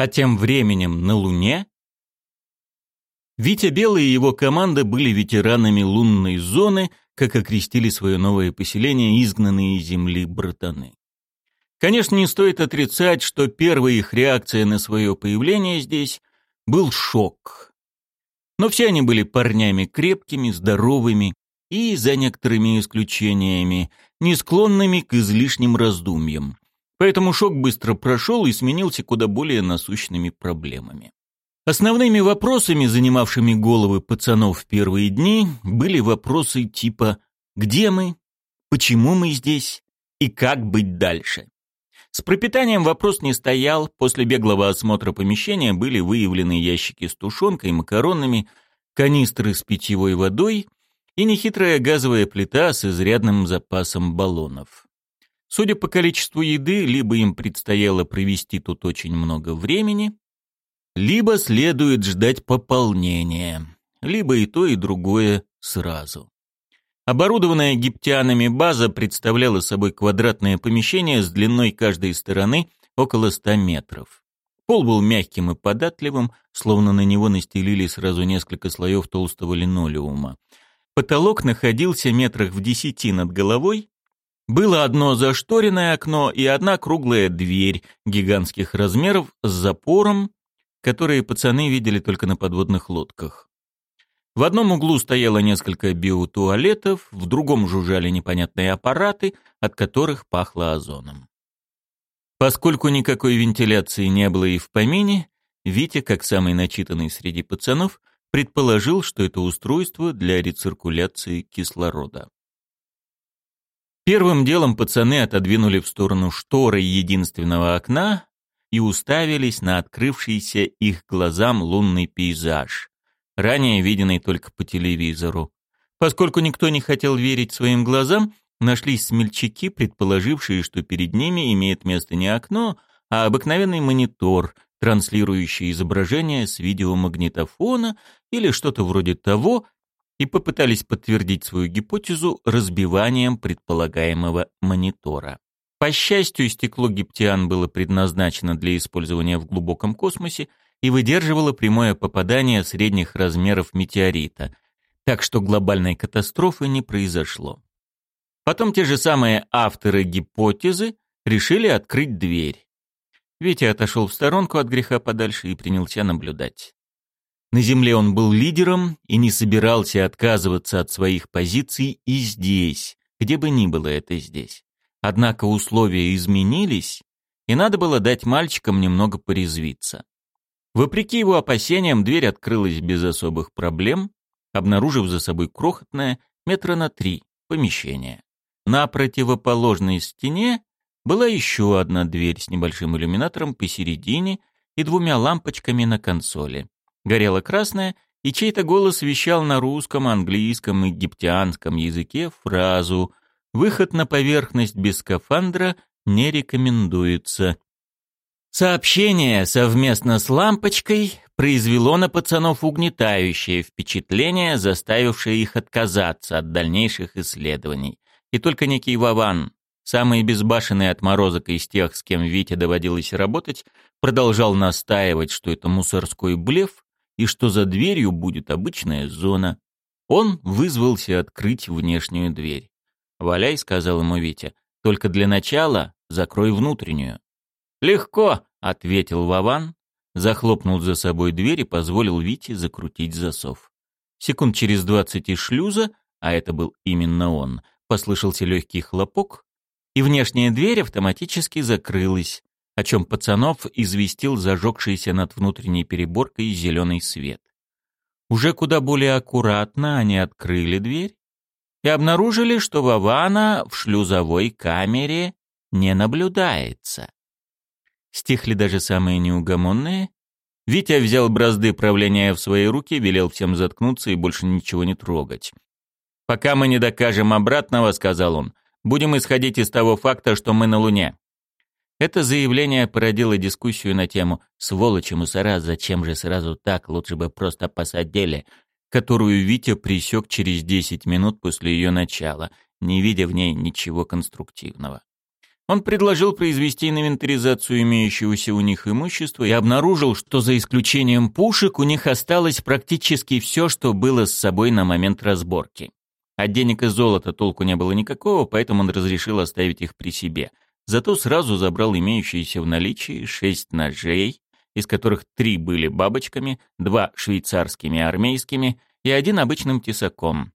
А тем временем на Луне Витя Белый и его команда были ветеранами лунной зоны, как окрестили свое новое поселение изгнанные из земли братаны. Конечно, не стоит отрицать, что первая их реакция на свое появление здесь был шок. Но все они были парнями крепкими, здоровыми и, за некоторыми исключениями, не склонными к излишним раздумьям. Поэтому шок быстро прошел и сменился куда более насущными проблемами. Основными вопросами, занимавшими головы пацанов в первые дни, были вопросы типа «Где мы?», «Почему мы здесь?» и «Как быть дальше?». С пропитанием вопрос не стоял, после беглого осмотра помещения были выявлены ящики с тушенкой, макаронами, канистры с питьевой водой и нехитрая газовая плита с изрядным запасом баллонов. Судя по количеству еды, либо им предстояло провести тут очень много времени, либо следует ждать пополнения, либо и то, и другое сразу. Оборудованная египтянами база представляла собой квадратное помещение с длиной каждой стороны около 100 метров. Пол был мягким и податливым, словно на него настелили сразу несколько слоев толстого линолеума. Потолок находился метрах в десяти над головой. Было одно зашторенное окно и одна круглая дверь гигантских размеров с запором, которые пацаны видели только на подводных лодках. В одном углу стояло несколько биотуалетов, в другом жужжали непонятные аппараты, от которых пахло озоном. Поскольку никакой вентиляции не было и в помине, Витя, как самый начитанный среди пацанов, предположил, что это устройство для рециркуляции кислорода. Первым делом пацаны отодвинули в сторону шторы единственного окна и уставились на открывшийся их глазам лунный пейзаж ранее виденный только по телевизору. Поскольку никто не хотел верить своим глазам, нашлись смельчаки, предположившие, что перед ними имеет место не окно, а обыкновенный монитор, транслирующий изображение с видеомагнитофона или что-то вроде того, и попытались подтвердить свою гипотезу разбиванием предполагаемого монитора. По счастью, стекло гиптиан было предназначено для использования в глубоком космосе, и выдерживала прямое попадание средних размеров метеорита, так что глобальной катастрофы не произошло. Потом те же самые авторы гипотезы решили открыть дверь. Витя отошел в сторонку от греха подальше и принялся наблюдать. На Земле он был лидером и не собирался отказываться от своих позиций и здесь, где бы ни было это здесь. Однако условия изменились, и надо было дать мальчикам немного порезвиться. Вопреки его опасениям, дверь открылась без особых проблем, обнаружив за собой крохотное, метра на три, помещение. На противоположной стене была еще одна дверь с небольшим иллюминатором посередине и двумя лампочками на консоли. Горела красная, и чей-то голос вещал на русском, английском и египтянском языке фразу «Выход на поверхность без скафандра не рекомендуется. Сообщение совместно с лампочкой произвело на пацанов угнетающее впечатление, заставившее их отказаться от дальнейших исследований. И только некий Вован, самый безбашенный отморозок из тех, с кем Вите доводилось работать, продолжал настаивать, что это мусорской блеф и что за дверью будет обычная зона. Он вызвался открыть внешнюю дверь. «Валяй», — сказал ему Витя, — «только для начала закрой внутреннюю». «Легко», — ответил Вован, захлопнул за собой дверь и позволил Вите закрутить засов. Секунд через двадцать из шлюза, а это был именно он, послышался легкий хлопок, и внешняя дверь автоматически закрылась, о чем пацанов известил зажегшийся над внутренней переборкой зеленый свет. Уже куда более аккуратно они открыли дверь и обнаружили, что Вована в шлюзовой камере не наблюдается. Стихли даже самые неугомонные. Витя взял бразды правления в свои руки, велел всем заткнуться и больше ничего не трогать. «Пока мы не докажем обратного», — сказал он, — «будем исходить из того факта, что мы на Луне». Это заявление породило дискуссию на тему «Сволочи мусора, зачем же сразу так, лучше бы просто посадили», которую Витя присек через 10 минут после ее начала, не видя в ней ничего конструктивного. Он предложил произвести инвентаризацию имеющегося у них имущества и обнаружил, что за исключением пушек у них осталось практически все, что было с собой на момент разборки. От денег и золота толку не было никакого, поэтому он разрешил оставить их при себе. Зато сразу забрал имеющиеся в наличии шесть ножей, из которых три были бабочками, два швейцарскими армейскими и один обычным тесаком.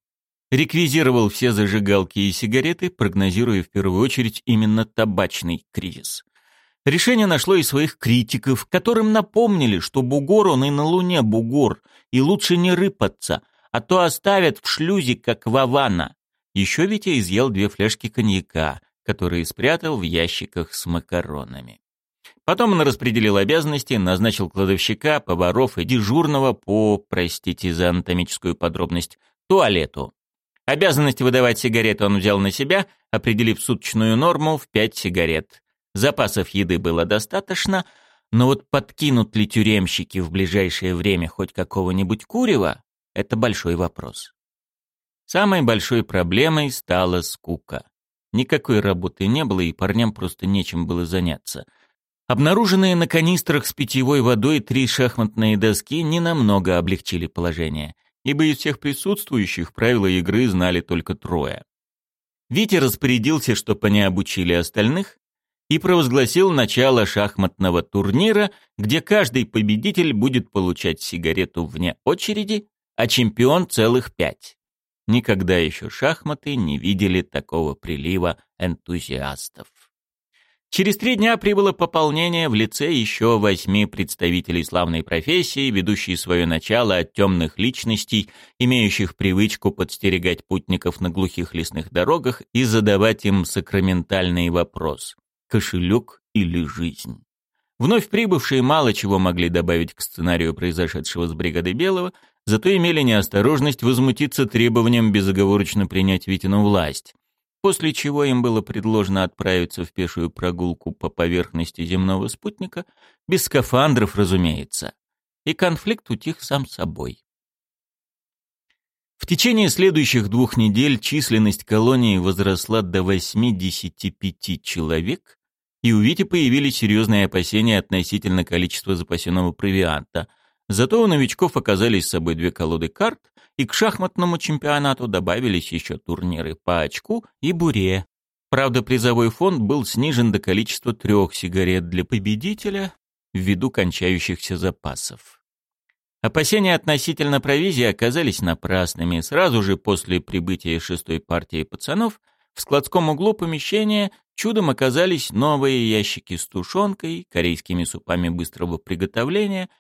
Реквизировал все зажигалки и сигареты, прогнозируя в первую очередь именно табачный кризис. Решение нашло и своих критиков, которым напомнили, что бугор он и на Луне бугор, и лучше не рыпаться, а то оставят в шлюзе, как Вавана. Еще Витя изъел две фляжки коньяка, которые спрятал в ящиках с макаронами. Потом он распределил обязанности, назначил кладовщика, поваров и дежурного по, простите за анатомическую подробность, туалету. Обязанность выдавать сигареты он взял на себя, определив суточную норму в пять сигарет. Запасов еды было достаточно, но вот подкинут ли тюремщики в ближайшее время хоть какого-нибудь курева – это большой вопрос. Самой большой проблемой стала скука. Никакой работы не было, и парням просто нечем было заняться. Обнаруженные на канистрах с питьевой водой три шахматные доски ненамного облегчили положение ибо из всех присутствующих правила игры знали только трое. Витя распорядился, чтобы они обучили остальных, и провозгласил начало шахматного турнира, где каждый победитель будет получать сигарету вне очереди, а чемпион целых пять. Никогда еще шахматы не видели такого прилива энтузиастов. Через три дня прибыло пополнение в лице еще восьми представителей славной профессии, ведущие свое начало от темных личностей, имеющих привычку подстерегать путников на глухих лесных дорогах и задавать им сакраментальный вопрос – кошелек или жизнь? Вновь прибывшие мало чего могли добавить к сценарию произошедшего с бригадой Белого, зато имели неосторожность возмутиться требованием безоговорочно принять Витину власть после чего им было предложено отправиться в пешую прогулку по поверхности земного спутника, без скафандров, разумеется, и конфликт утих сам собой. В течение следующих двух недель численность колонии возросла до 85 человек, и у Вити появились серьезные опасения относительно количества запасенного провианта. Зато у новичков оказались с собой две колоды карт, и к шахматному чемпионату добавились еще турниры по очку и буре. Правда, призовой фонд был снижен до количества трех сигарет для победителя ввиду кончающихся запасов. Опасения относительно провизии оказались напрасными. Сразу же после прибытия шестой партии пацанов в складском углу помещения чудом оказались новые ящики с тушенкой, корейскими супами быстрого приготовления –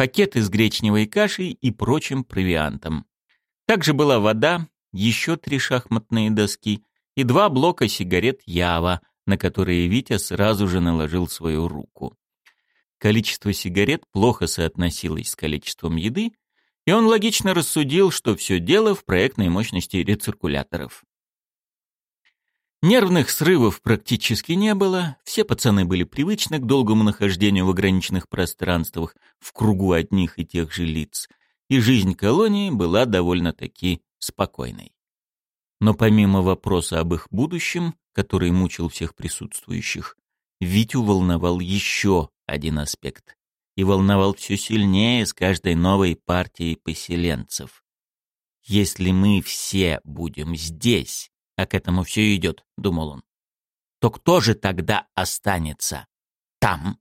пакеты с гречневой кашей и прочим провиантом. Также была вода, еще три шахматные доски и два блока сигарет Ява, на которые Витя сразу же наложил свою руку. Количество сигарет плохо соотносилось с количеством еды, и он логично рассудил, что все дело в проектной мощности рециркуляторов. Нервных срывов практически не было, все пацаны были привычны к долгому нахождению в ограниченных пространствах, в кругу одних и тех же лиц, и жизнь колонии была довольно-таки спокойной. Но помимо вопроса об их будущем, который мучил всех присутствующих, Витю волновал еще один аспект. И волновал все сильнее с каждой новой партией поселенцев. Если мы все будем здесь, а к этому все идет, думал он, то кто же тогда останется там?